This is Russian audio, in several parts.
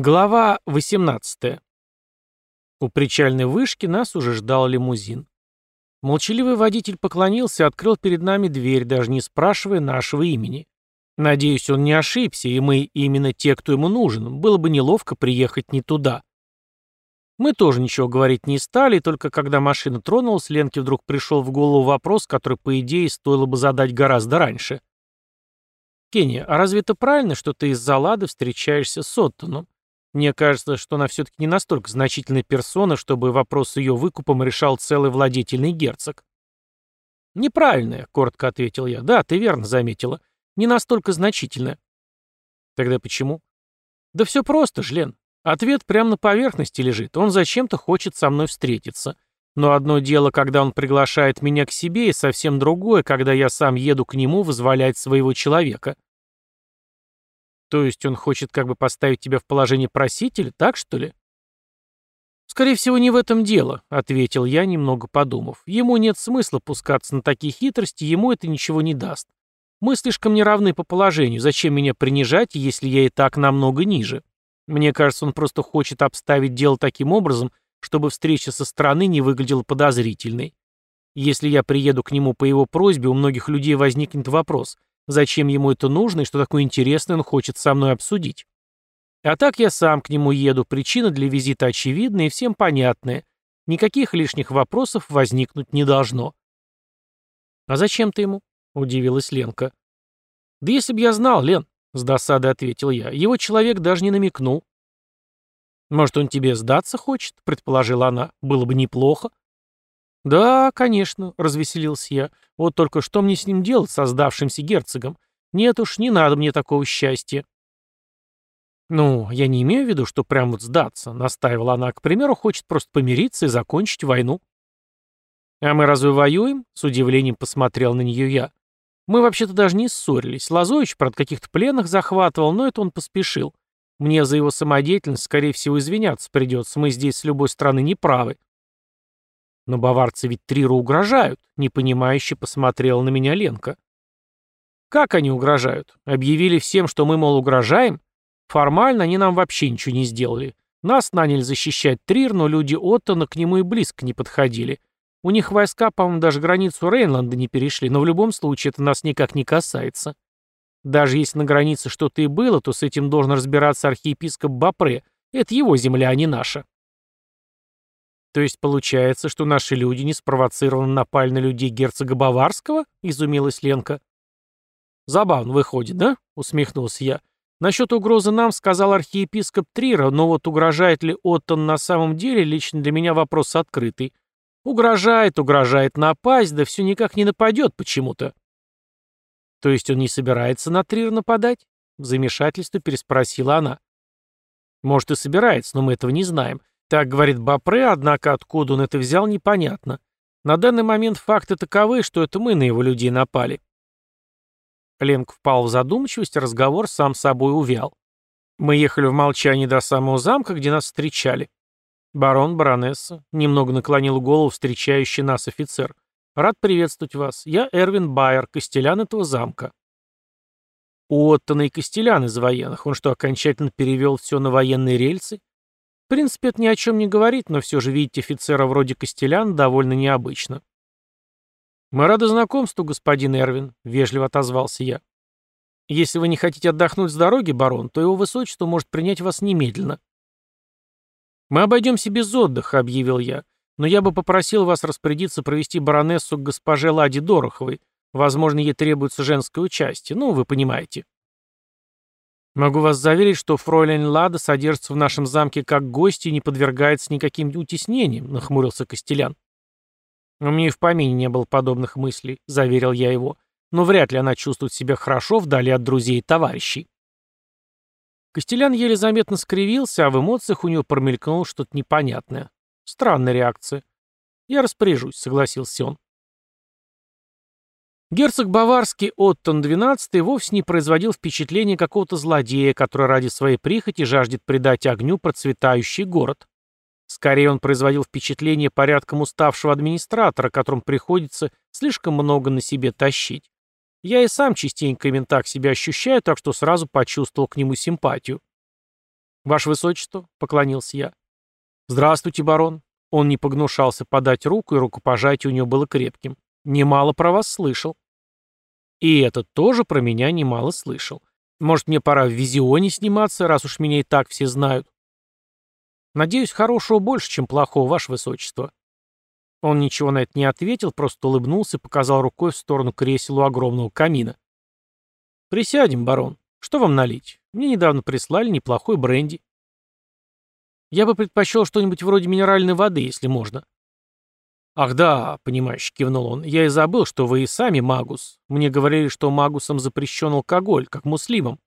Глава 18. У причальной вышки нас уже ждал лимузин. Молчаливый водитель поклонился и открыл перед нами дверь, даже не спрашивая нашего имени. Надеюсь, он не ошибся, и мы именно те, кто ему нужен. Было бы неловко приехать не туда. Мы тоже ничего говорить не стали, только когда машина тронулась, Ленке вдруг пришел в голову вопрос, который, по идее, стоило бы задать гораздо раньше. «Кенни, а разве это правильно, что ты из-за лады встречаешься с Оттоном? Мне кажется, что она все-таки не настолько значительная персона, чтобы вопрос с ее выкупом решал целый владетельный герцог. «Неправильная», — коротко ответил я. «Да, ты верно заметила. Не настолько значительная». «Тогда почему?» «Да все просто, Жлен. Ответ прямо на поверхности лежит. Он зачем-то хочет со мной встретиться. Но одно дело, когда он приглашает меня к себе, и совсем другое, когда я сам еду к нему вызволять своего человека». То есть он хочет как бы поставить тебя в положение просителя, так что ли? «Скорее всего, не в этом дело», — ответил я, немного подумав. «Ему нет смысла пускаться на такие хитрости, ему это ничего не даст. Мы слишком неравны по положению, зачем меня принижать, если я и так намного ниже? Мне кажется, он просто хочет обставить дело таким образом, чтобы встреча со стороны не выглядела подозрительной. Если я приеду к нему по его просьбе, у многих людей возникнет вопрос, зачем ему это нужно и что такое интересное он хочет со мной обсудить. А так я сам к нему еду, причина для визита очевидная и всем понятная. Никаких лишних вопросов возникнуть не должно. «А зачем ты ему?» — удивилась Ленка. «Да если б я знал, Лен», — с досадой ответил я, — «его человек даже не намекнул». «Может, он тебе сдаться хочет?» — предположила она. «Было бы неплохо». «Да, конечно», — развеселился я. «Вот только что мне с ним делать, со сдавшимся герцогом? Нет уж, не надо мне такого счастья». «Ну, я не имею в виду, что прям вот сдаться», — настаивала она. «К примеру, хочет просто помириться и закончить войну». «А мы разве воюем?» — с удивлением посмотрел на нее я. «Мы вообще-то даже не ссорились. Лазович, правда, каких-то пленных захватывал, но это он поспешил. Мне за его самодеятельность, скорее всего, извиняться придется. Мы здесь с любой стороны не правы». Но баварцы ведь Триру угрожают, непонимающе посмотрела на меня Ленка. Как они угрожают? Объявили всем, что мы, мол, угрожаем? Формально они нам вообще ничего не сделали. Нас наняли защищать Трир, но люди Оттона к нему и близко не подходили. У них войска, по-моему, даже границу Рейнланда не перешли, но в любом случае это нас никак не касается. Даже если на границе что-то и было, то с этим должен разбираться архиепископ Бапре. Это его земля, а не наша. То есть получается, что наши люди не спровоцированно напали на людей герцога Баварского? Изумилась Ленка. Забавно выходит, да? Усмехнулся я. Насчет угрозы нам сказал архиепископ Трира, но вот угрожает ли Оттон на самом деле, лично для меня вопрос открытый. Угрожает, угрожает напасть, да все никак не нападет почему-то. То есть он не собирается на Трир нападать? В замешательстве переспросила она. Может и собирается, но мы этого не знаем. Так говорит Бапре, однако откуда он это взял, непонятно. На данный момент факты таковы, что это мы на его людей напали. Ленк впал в задумчивость, разговор сам собой увял. Мы ехали в молчании до самого замка, где нас встречали. Барон, баронесса, немного наклонил голову встречающий нас офицер. Рад приветствовать вас. Я Эрвин Байер, костелян этого замка. У Оттона и костелян из военных. Он что, окончательно перевел все на военные рельсы? В принципе, это ни о чем не говорит, но все же видеть офицера вроде Костелян довольно необычно. «Мы рады знакомству, господин Эрвин», — вежливо отозвался я. «Если вы не хотите отдохнуть с дороги, барон, то его высочество может принять вас немедленно». «Мы обойдемся без отдыха», — объявил я, «но я бы попросил вас распорядиться провести баронессу к госпоже Ладе Дороховой. Возможно, ей требуется женское участие, ну, вы понимаете». Могу вас заверить, что фройлен Лада содержится в нашем замке как гость и не подвергается никаким утеснениям, нахмурился Костелян. У меня и в помине не было подобных мыслей, заверил я его, но вряд ли она чувствует себя хорошо вдали от друзей и товарищей. Костелян еле заметно скривился, а в эмоциях у него промелькнуло что-то непонятное. Странная реакция. Я распоряжусь, согласился он. Герцог Баварский Оттон XII вовсе не производил впечатления какого-то злодея, который ради своей прихоти жаждет придать огню процветающий город. Скорее он производил впечатление порядком уставшего администратора, которому приходится слишком много на себе тащить. Я и сам частенько именно так себя ощущаю, так что сразу почувствовал к нему симпатию. «Ваше Высочество», — поклонился я. «Здравствуйте, барон». Он не погнушался подать руку, и рукопожатие у него было крепким. «Немало про вас слышал». И этот тоже про меня немало слышал. Может, мне пора в визионе сниматься, раз уж меня и так все знают. Надеюсь, хорошего больше, чем плохого, ваше высочество. Он ничего на это не ответил, просто улыбнулся и показал рукой в сторону кресела у огромного камина. «Присядем, барон. Что вам налить? Мне недавно прислали неплохой бренди». «Я бы предпочел что-нибудь вроде минеральной воды, если можно». «Ах да», — понимающе кивнул он, — «я и забыл, что вы и сами магус. Мне говорили, что магусам запрещен алкоголь, как муслимам».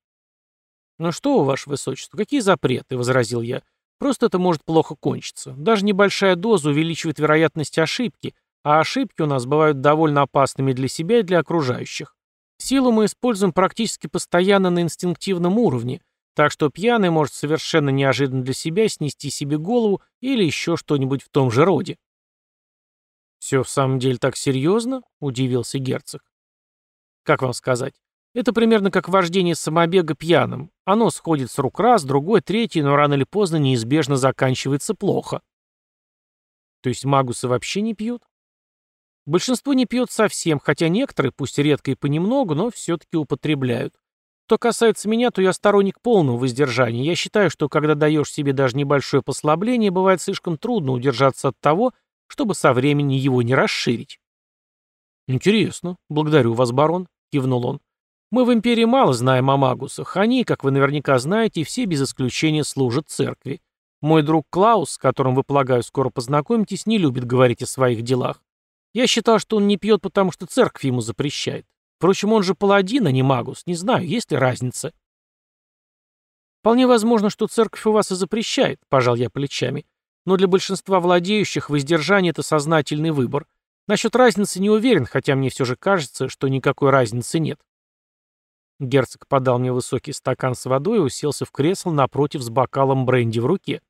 «Ну что вы, ваше высочество, какие запреты?» — возразил я. «Просто это может плохо кончиться. Даже небольшая доза увеличивает вероятность ошибки, а ошибки у нас бывают довольно опасными для себя и для окружающих. Силу мы используем практически постоянно на инстинктивном уровне, так что пьяный может совершенно неожиданно для себя снести себе голову или еще что-нибудь в том же роде». «Все в самом деле так серьезно?» — удивился герцог. «Как вам сказать? Это примерно как вождение самобега пьяным. Оно сходит с рук раз, другой, третий, но рано или поздно неизбежно заканчивается плохо». «То есть магусы вообще не пьют?» Большинство не пьет совсем, хотя некоторые, пусть редко и понемногу, но все-таки употребляют. Что касается меня, то я сторонник полного воздержания. Я считаю, что когда даешь себе даже небольшое послабление, бывает слишком трудно удержаться от того, чтобы со временем его не расширить. «Интересно. Благодарю вас, барон», — кивнул он. «Мы в Империи мало знаем о магусах. Они, как вы наверняка знаете, все без исключения служат церкви. Мой друг Клаус, с которым вы, полагаю, скоро познакомитесь, не любит говорить о своих делах. Я считал, что он не пьет, потому что церковь ему запрещает. Впрочем, он же паладин, а не магус. Не знаю, есть ли разница». «Вполне возможно, что церковь у вас и запрещает», — пожал я плечами. Но для большинства владеющих воздержание – это сознательный выбор. Насчет разницы не уверен, хотя мне все же кажется, что никакой разницы нет. Герцог подал мне высокий стакан с водой и уселся в кресло напротив с бокалом бренди в руке.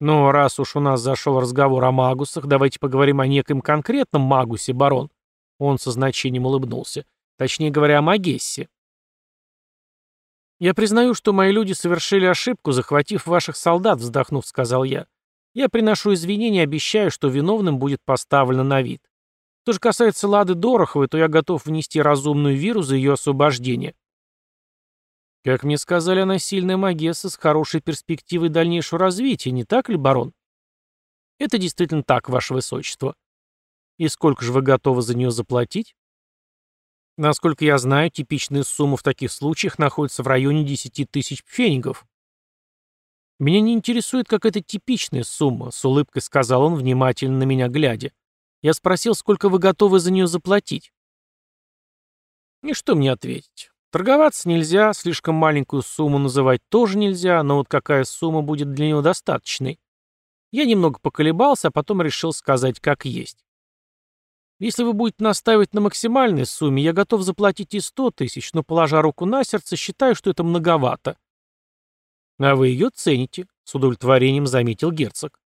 «Ну, раз уж у нас зашел разговор о магусах, давайте поговорим о неком конкретном магусе, барон». Он со значением улыбнулся. Точнее говоря, о Магессе. «Я признаю, что мои люди совершили ошибку, захватив ваших солдат», — вздохнув, сказал я. «Я приношу извинения и обещаю, что виновным будет поставлено на вид. Что же касается Лады Дороховой, то я готов внести разумную виру за ее освобождение». «Как мне сказали, она сильная магесса с хорошей перспективой дальнейшего развития, не так ли, барон?» «Это действительно так, ваше высочество». «И сколько же вы готовы за нее заплатить?» Насколько я знаю, типичная сумма в таких случаях находится в районе 10 тысяч пфенигов. «Меня не интересует какая-то типичная сумма», — с улыбкой сказал он, внимательно на меня глядя. Я спросил, сколько вы готовы за нее заплатить. И что мне ответить? Торговаться нельзя, слишком маленькую сумму называть тоже нельзя, но вот какая сумма будет для него достаточной? Я немного поколебался, а потом решил сказать как есть. Если вы будете настаивать на максимальной сумме, я готов заплатить и сто тысяч, но, положа руку на сердце, считаю, что это многовато. А вы ее цените, с удовлетворением заметил герцог.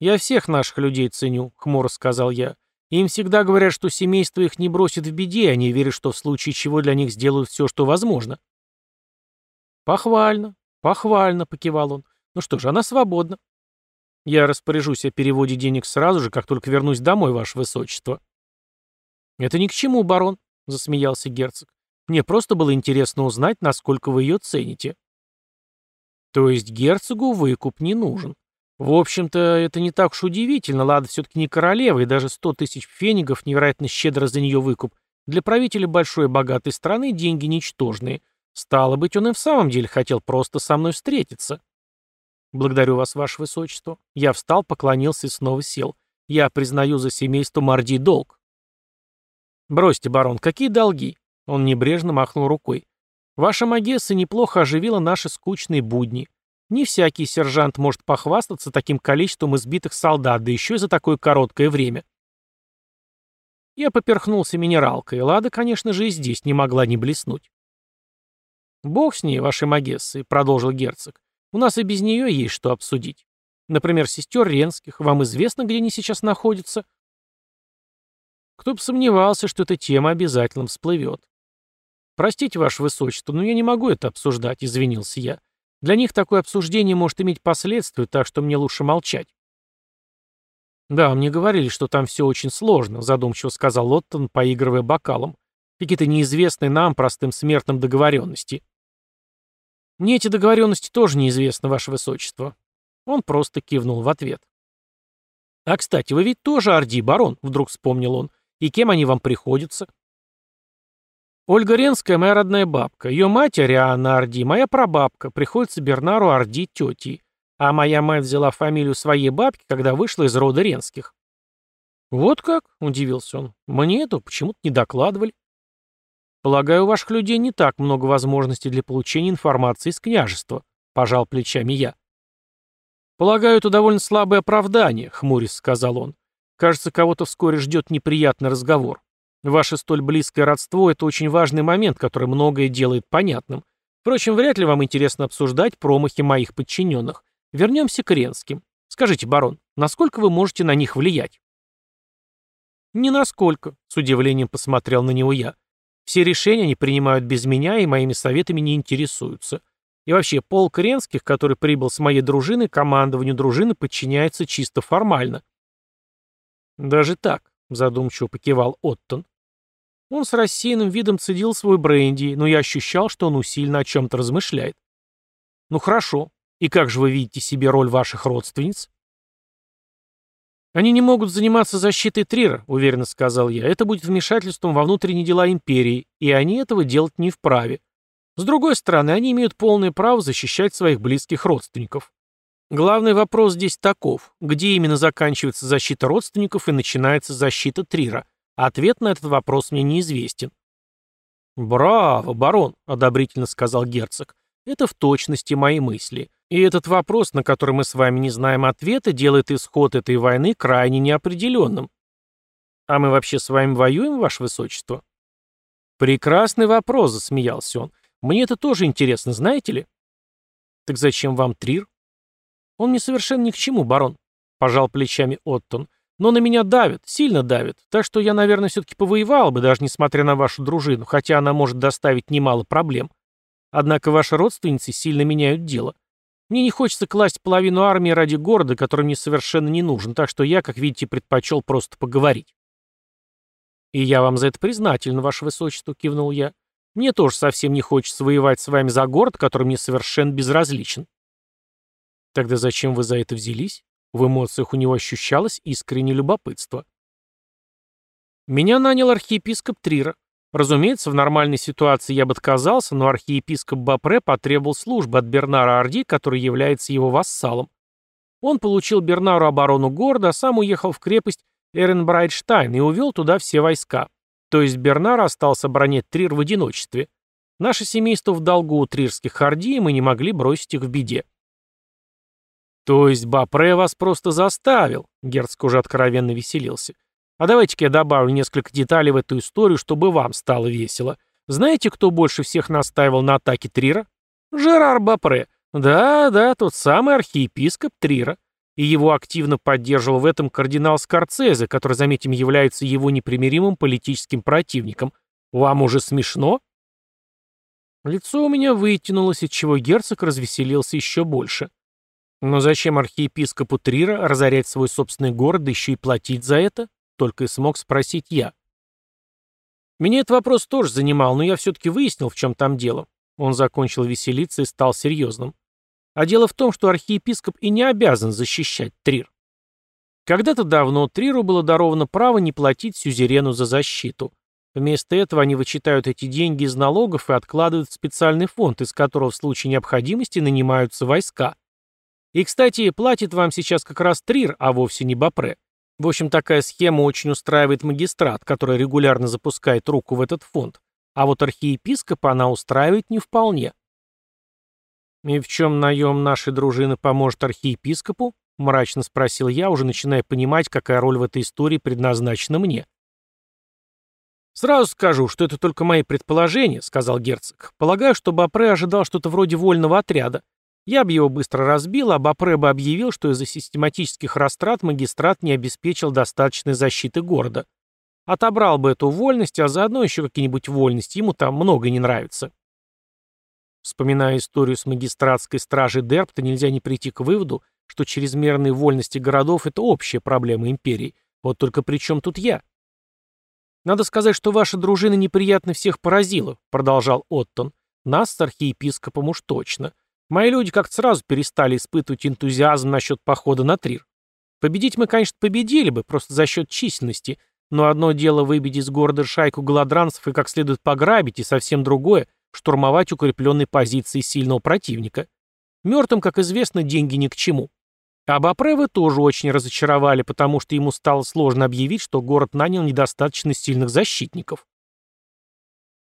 Я всех наших людей ценю, хмуро сказал я. Им всегда говорят, что семейство их не бросит в беде, они верят, что в случае чего для них сделают все, что возможно. Похвально, похвально, покивал он. Ну что же, она свободна. Я распоряжусь о переводе денег сразу же, как только вернусь домой, ваше высочество». «Это ни к чему, барон», — засмеялся герцог. «Мне просто было интересно узнать, насколько вы ее цените». «То есть герцогу выкуп не нужен. В общем-то, это не так уж удивительно, Лада все-таки не королева, и даже сто тысяч фенигов, невероятно щедро за нее выкуп, для правителя большой и богатой страны деньги ничтожные. Стало быть, он и в самом деле хотел просто со мной встретиться». «Благодарю вас, ваше высочество». Я встал, поклонился и снова сел. «Я признаю за семейство Марди долг». «Бросьте, барон, какие долги?» Он небрежно махнул рукой. «Ваша Магесса неплохо оживила наши скучные будни. Не всякий сержант может похвастаться таким количеством избитых солдат, да еще и за такое короткое время». Я поперхнулся минералкой, Лада, конечно же, и здесь не могла не блеснуть. «Бог с ней, вашей Магессой», — продолжил герцог. У нас и без нее есть что обсудить. Например, сестер Ренских. Вам известно, где они сейчас находятся? Кто бы сомневался, что эта тема обязательно всплывет. «Простите, Ваше Высочество, но я не могу это обсуждать», — извинился я. Для них такое обсуждение может иметь последствия, так что мне лучше молчать. «Да, мне говорили, что там все очень сложно», — задумчиво сказал Лоттон, поигрывая бокалом. «Какие-то неизвестные нам, простым смертным, договоренности». «Мне эти договоренности тоже неизвестны, Ваше Высочество». Он просто кивнул в ответ. «А, кстати, вы ведь тоже Орди, барон», — вдруг вспомнил он. «И кем они вам приходятся?» «Ольга Ренская — моя родная бабка. Ее мать Ариана Орди, моя прабабка. Приходится Бернару Орди тетей. А моя мать взяла фамилию своей бабки, когда вышла из рода Ренских». «Вот как?» — удивился он. «Мне это почему-то не докладывали». «Полагаю, у ваших людей не так много возможностей для получения информации из княжества», — пожал плечами я. «Полагаю, это довольно слабое оправдание», — хмурясь сказал он. «Кажется, кого-то вскоре ждет неприятный разговор. Ваше столь близкое родство — это очень важный момент, который многое делает понятным. Впрочем, вряд ли вам интересно обсуждать промахи моих подчиненных. Вернемся к Ренским. Скажите, барон, насколько вы можете на них влиять?» «Ни насколько», — с удивлением посмотрел на него я. «Все решения они принимают без меня и моими советами не интересуются. И вообще, полк Ренских, который прибыл с моей дружины, командованию дружины подчиняется чисто формально». «Даже так», — задумчиво покивал Оттон. Он с рассеянным видом цедил свой бренди, но я ощущал, что он усиленно о чем-то размышляет. «Ну хорошо, и как же вы видите себе роль ваших родственниц? Они не могут заниматься защитой Трира, уверенно сказал я. Это будет вмешательством во внутренние дела империи, и они этого делать не вправе. С другой стороны, они имеют полное право защищать своих близких родственников. Главный вопрос здесь таков. Где именно заканчивается защита родственников и начинается защита Трира? Ответ на этот вопрос мне неизвестен. «Браво, барон», — одобрительно сказал герцог. «Это в точности мои мысли. И этот вопрос, на который мы с вами не знаем ответа, делает исход этой войны крайне неопределенным. А мы вообще с вами воюем, ваше высочество? Прекрасный вопрос, засмеялся он. Мне это тоже интересно, знаете ли? Так зачем вам Трир? Он мне совершенно ни к чему, барон, пожал плечами Оттон. Но на меня давят, сильно давят, так что я, наверное, все-таки повоевал бы, даже несмотря на вашу дружину, хотя она может доставить немало проблем. Однако ваши родственницы сильно меняют дело. Мне не хочется класть половину армии ради города, который мне совершенно не нужен, так что я, как видите, предпочел просто поговорить. «И я вам за это признателен, ваше высочество», — кивнул я. «Мне тоже совсем не хочется воевать с вами за город, который мне совершенно безразличен». «Тогда зачем вы за это взялись?» В эмоциях у него ощущалось искреннее любопытство. «Меня нанял архиепископ Трира. Разумеется, в нормальной ситуации я бы отказался, но архиепископ Бапре потребовал службы от Бернара Орди, который является его вассалом. Он получил Бернару оборону города, а сам уехал в крепость Эренбрайтштайн и увел туда все войска. То есть Бернар остался оборонять Трир в одиночестве. Наше семейство в долгу у трирских орди, и мы не могли бросить их в беде. «То есть Бапре вас просто заставил?» Герцог уже откровенно веселился. А давайте-ка я добавлю несколько деталей в эту историю, чтобы вам стало весело. Знаете, кто больше всех настаивал на атаке Трира? Жерар Бапре. Да-да, тот самый архиепископ Трира. И его активно поддерживал в этом кардинал Скорцезе, который, заметим, является его непримиримым политическим противником. Вам уже смешно? Лицо у меня вытянулось, отчего герцог развеселился еще больше. Но зачем архиепископу Трира разорять свой собственный город, да еще и платить за это? Только и смог спросить я. Меня этот вопрос тоже занимал, но я все-таки выяснил, в чем там дело. Он закончил веселиться и стал серьезным. А дело в том, что архиепископ и не обязан защищать Трир. Когда-то давно Триру было даровано право не платить сюзерену за защиту. Вместо этого они вычитают эти деньги из налогов и откладывают в специальный фонд, из которого в случае необходимости нанимаются войска. И, кстати, платит вам сейчас как раз Трир, а вовсе не Бапре. В общем, такая схема очень устраивает магистрат, который регулярно запускает руку в этот фонд, а вот архиепископа она устраивает не вполне. «И в чем наем нашей дружины поможет архиепископу?» — мрачно спросил я, уже начиная понимать, какая роль в этой истории предназначена мне. «Сразу скажу, что это только мои предположения», — сказал герцог. «Полагаю, что Бапре ожидал что-то вроде вольного отряда, я бы его быстро разбил, а Бапре бы объявил, что из-за систематических растрат магистрат не обеспечил достаточной защиты города. Отобрал бы эту вольность, а заодно еще какие-нибудь вольности, ему там много не нравится. Вспоминая историю с магистратской стражей Дерпта, нельзя не прийти к выводу, что чрезмерные вольности городов – это общая проблема империи. Вот только при чем тут я? «Надо сказать, что ваша дружина неприятно всех поразила», — продолжал Оттон. «Нас с архиепископом уж точно. Мои люди как-то сразу перестали испытывать энтузиазм насчет похода на Трир. Победить мы, конечно, победили бы, просто за счет численности, но одно дело выбить из города шайку голодранцев и как следует пограбить, и совсем другое — штурмовать укрепленные позиции сильного противника. Мертвым, как известно, деньги ни к чему. А Бапревы тоже очень разочаровали, потому что ему стало сложно объявить, что город нанял недостаточно сильных защитников.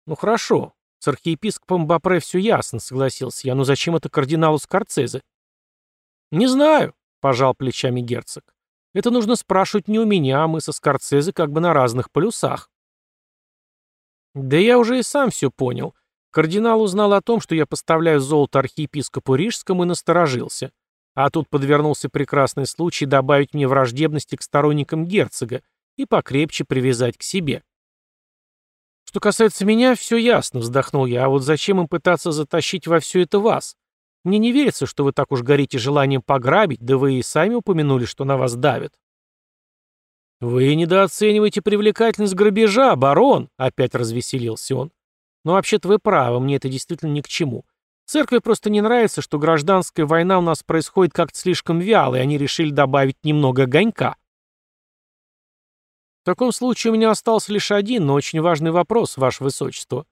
«Ну хорошо, с архиепископом Бапре все ясно», — согласился я, «но зачем это кардиналу Скорцезе?» «Не знаю», — пожал плечами герцог. «Это нужно спрашивать не у меня, а мы со Скорцезе как бы на разных полюсах». «Да я уже и сам все понял. Кардинал узнал о том, что я поставляю золото архиепископу Рижскому и насторожился. А тут подвернулся прекрасный случай добавить мне враждебности к сторонникам герцога и покрепче привязать к себе. Что касается меня, все ясно, вздохнул я, а вот зачем им пытаться затащить во все это вас? Мне не верится, что вы так уж горите желанием пограбить, да вы и сами упомянули, что на вас давят. «Вы недооцениваете привлекательность грабежа, барон!» — опять развеселился он. «Но вообще-то вы правы, мне это действительно ни к чему. Церкви просто не нравится, что гражданская война у нас происходит как-то слишком вяло, и они решили добавить немного огонька. Таком случае у меня остался лишь один, но очень важный вопрос, Ваше Высочество.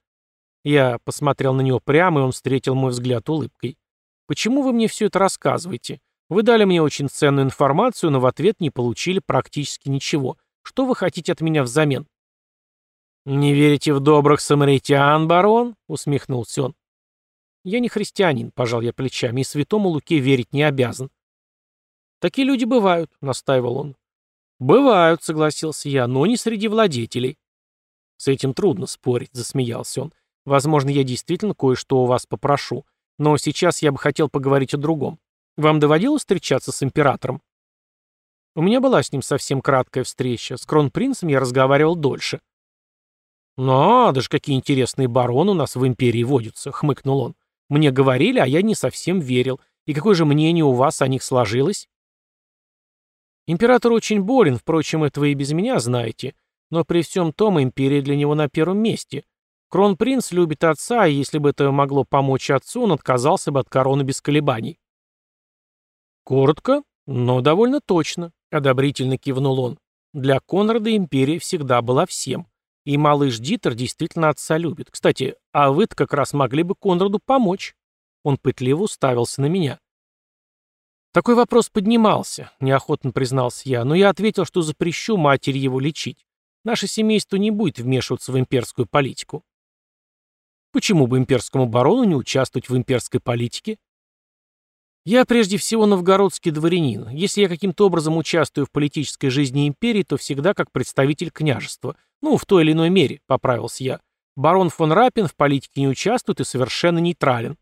Я посмотрел на него прямо, и он встретил мой взгляд улыбкой. Почему вы мне все это рассказываете? Вы дали мне очень ценную информацию, но в ответ не получили практически ничего. Что вы хотите от меня взамен? «Не верите в добрых самаритян, барон?» — усмехнулся он. «Я не христианин», — пожал я плечами, — «и святому Луке верить не обязан». «Такие люди бывают», — настаивал он. «Бывают», — согласился я, — «но не среди владетелей». «С этим трудно спорить», — засмеялся он. «Возможно, я действительно кое-что у вас попрошу. Но сейчас я бы хотел поговорить о другом. Вам доводилось встречаться с императором?» У меня была с ним совсем краткая встреча. С кронпринцем я разговаривал дольше. «Надо ж, какие интересные бароны у нас в империи водятся», — хмыкнул он. Мне говорили, а я не совсем верил. И какое же мнение у вас о них сложилось? Император очень болен, впрочем, это вы и без меня знаете. Но при всем том империя для него на первом месте. Кронпринц любит отца, и если бы это могло помочь отцу, он отказался бы от короны без колебаний. Коротко, но довольно точно, одобрительно кивнул он. Для Конрада империя всегда была всем. И малыш Дитер действительно отца любит. Кстати, а вы-то как раз могли бы Конраду помочь. Он пытливо уставился на меня. Такой вопрос поднимался, неохотно признался я, но я ответил, что запрещу матери его лечить. Наше семейство не будет вмешиваться в имперскую политику. Почему бы имперскому барону не участвовать в имперской политике? Я прежде всего новгородский дворянин. Если я каким-то образом участвую в политической жизни империи, то всегда как представитель княжества. Ну, в той или иной мере, поправился я. Барон фон Рапин в политике не участвует и совершенно нейтрален.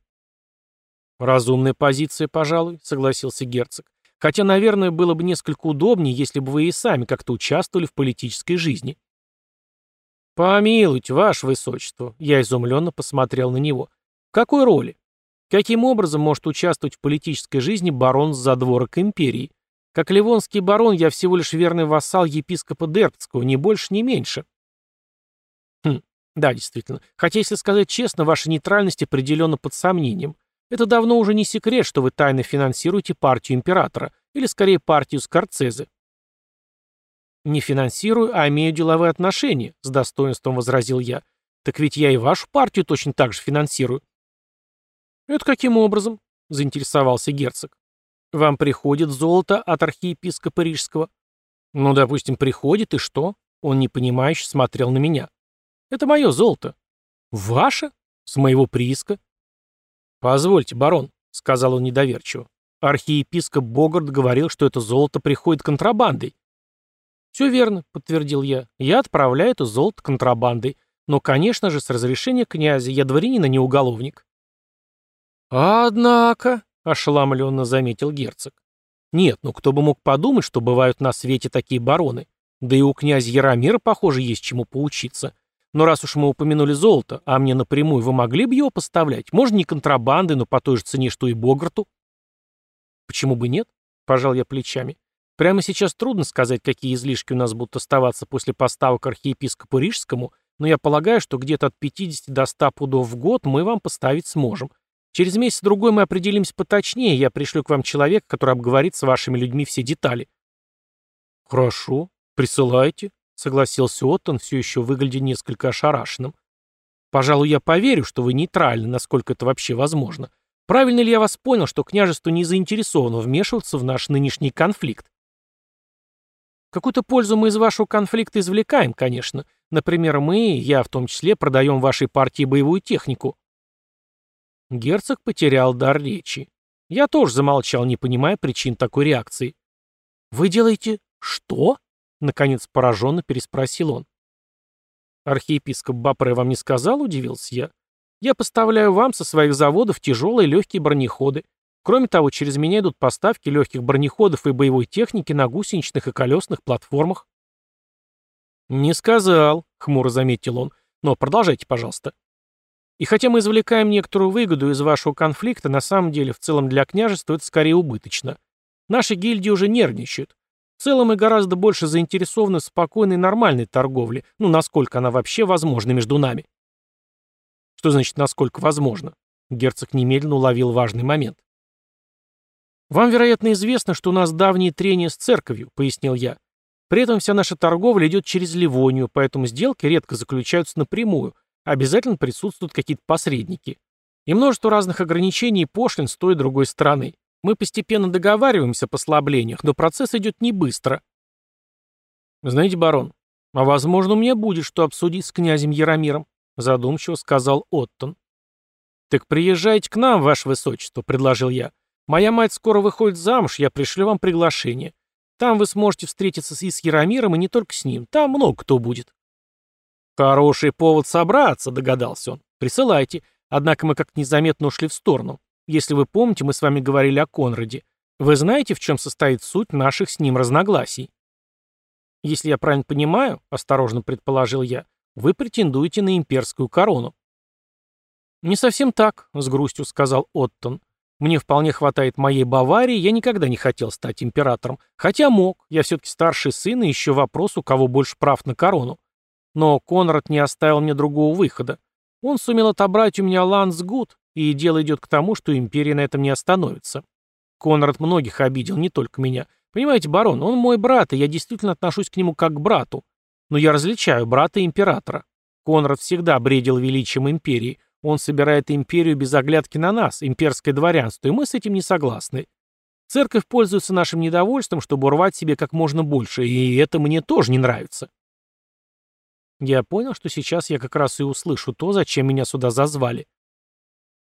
Разумная позиция, пожалуй, согласился герцог. Хотя, наверное, было бы несколько удобнее, если бы вы и сами как-то участвовали в политической жизни. «Помилуйте, ваше высочество», — я изумленно посмотрел на него. «В какой роли? Каким образом может участвовать в политической жизни барон с задворок империи? Как ливонский барон, я всего лишь верный вассал епископа Дерптского, ни больше, ни меньше. Хм, да, действительно. Хотя, если сказать честно, ваша нейтральность определенно под сомнением. Это давно уже не секрет, что вы тайно финансируете партию императора, или скорее партию Скорцезе. «Не финансирую, а имею деловые отношения», — с достоинством возразил я. «Так ведь я и вашу партию точно так же финансирую». «Это каким образом?» — заинтересовался герцог. «Вам приходит золото от архиепископа Рижского?» «Ну, допустим, приходит, и что?» Он непонимающе смотрел на меня. «Это мое золото». «Ваше? С моего прииска?» «Позвольте, барон», — сказал он недоверчиво. «Архиепископ Богарт говорил, что это золото приходит контрабандой». «Все верно», — подтвердил я. «Я отправляю это золото контрабандой. Но, конечно же, с разрешения князя. Я дворянин, а не уголовник». «Однако», — ошеломленно заметил герцог. «Нет, ну кто бы мог подумать, что бывают на свете такие бароны. Да и у князя Яромира, похоже, есть чему поучиться. Но раз уж мы упомянули золото, а мне напрямую, вы могли бы его поставлять? Можно не контрабандой, но по той же цене, что и Богарту? Почему бы нет? Пожал я плечами. Прямо сейчас трудно сказать, какие излишки у нас будут оставаться после поставок архиепископу Рижскому, но я полагаю, что где-то от 50 до 100 пудов в год мы вам поставить сможем. Через месяц-другой мы определимся поточнее, я пришлю к вам человека, который обговорит с вашими людьми все детали. Хорошо, присылайте, согласился Оттон, все еще выглядя несколько ошарашенным. Пожалуй, я поверю, что вы нейтральны, насколько это вообще возможно. Правильно ли я вас понял, что княжество не заинтересовано вмешиваться в наш нынешний конфликт? Какую-то пользу мы из вашего конфликта извлекаем, конечно. Например, мы, я в том числе, продаем вашей партии боевую технику. Герцог потерял дар речи. Я тоже замолчал, не понимая причин такой реакции. «Вы делаете что?» — наконец пораженно переспросил он. «Архиепископ Бапре вам не сказал?» — удивился я. «Я поставляю вам со своих заводов тяжелые легкие бронеходы. Кроме того, через меня идут поставки легких бронеходов и боевой техники на гусеничных и колесных платформах. «Не сказал», — хмуро заметил он, — «но продолжайте, пожалуйста». И хотя мы извлекаем некоторую выгоду из вашего конфликта, на самом деле в целом для княжества это скорее убыточно. Наши гильдии уже нервничают. В целом мы гораздо больше заинтересованы в спокойной нормальной торговле, ну, насколько она вообще возможна между нами. Что значит «насколько возможно»? Герцог немедленно уловил важный момент. «Вам, вероятно, известно, что у нас давние трения с церковью», — пояснил я. «При этом вся наша торговля идет через Ливонию, поэтому сделки редко заключаются напрямую, обязательно присутствуют какие-то посредники. И множество разных ограничений и пошлин с той и другой стороны. Мы постепенно договариваемся о послаблениях, но процесс идет не быстро». «Знаете, барон, а возможно, у меня будет что обсудить с князем Яромиром», — задумчиво сказал Оттон. «Так приезжайте к нам, ваше высочество», — предложил я. Моя мать скоро выходит замуж, я пришлю вам приглашение. Там вы сможете встретиться и с Яромиром, и не только с ним. Там много кто будет». «Хороший повод собраться», — догадался он. «Присылайте. Однако мы как-то незаметно ушли в сторону. Если вы помните, мы с вами говорили о Конраде. Вы знаете, в чем состоит суть наших с ним разногласий?» «Если я правильно понимаю», — осторожно предположил я, — «вы претендуете на имперскую корону». «Не совсем так», — с грустью сказал Оттон. Мне вполне хватает моей Баварии, я никогда не хотел стать императором. Хотя мог, я все-таки старший сын, и еще вопрос, у кого больше прав на корону. Но Конрад не оставил мне другого выхода. Он сумел отобрать у меня Лансгуд, и дело идет к тому, что империя на этом не остановится. Конрад многих обидел, не только меня. Понимаете, барон, он мой брат, и я действительно отношусь к нему как к брату. Но я различаю брата и императора. Конрад всегда бредил величием империи, он собирает империю без оглядки на нас, имперское дворянство, и мы с этим не согласны. Церковь пользуется нашим недовольством, чтобы урвать себе как можно больше, и это мне тоже не нравится. Я понял, что сейчас я как раз и услышу то, зачем меня сюда зазвали.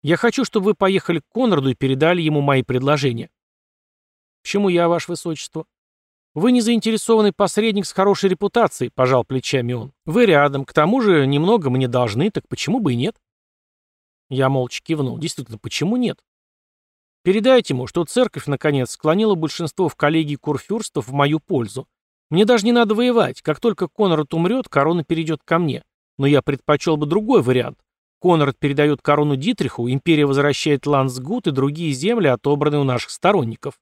Я хочу, чтобы вы поехали к Конраду и передали ему мои предложения. Почему я, ваше высочество? Вы не заинтересованный посредник с хорошей репутацией, пожал плечами он. Вы рядом, к тому же немного мне должны, так почему бы и нет? Я молча кивнул. Действительно, почему нет? Передайте ему, что церковь, наконец, склонила большинство в коллегии курфюрстов в мою пользу. Мне даже не надо воевать. Как только Конрад умрет, корона перейдет ко мне. Но я предпочел бы другой вариант. Конрад передает корону Дитриху, империя возвращает Лансгут и другие земли, отобранные у наших сторонников.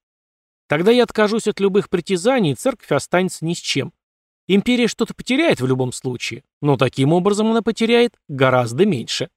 Тогда я откажусь от любых притязаний, и церковь останется ни с чем. Империя что-то потеряет в любом случае, но таким образом она потеряет гораздо меньше.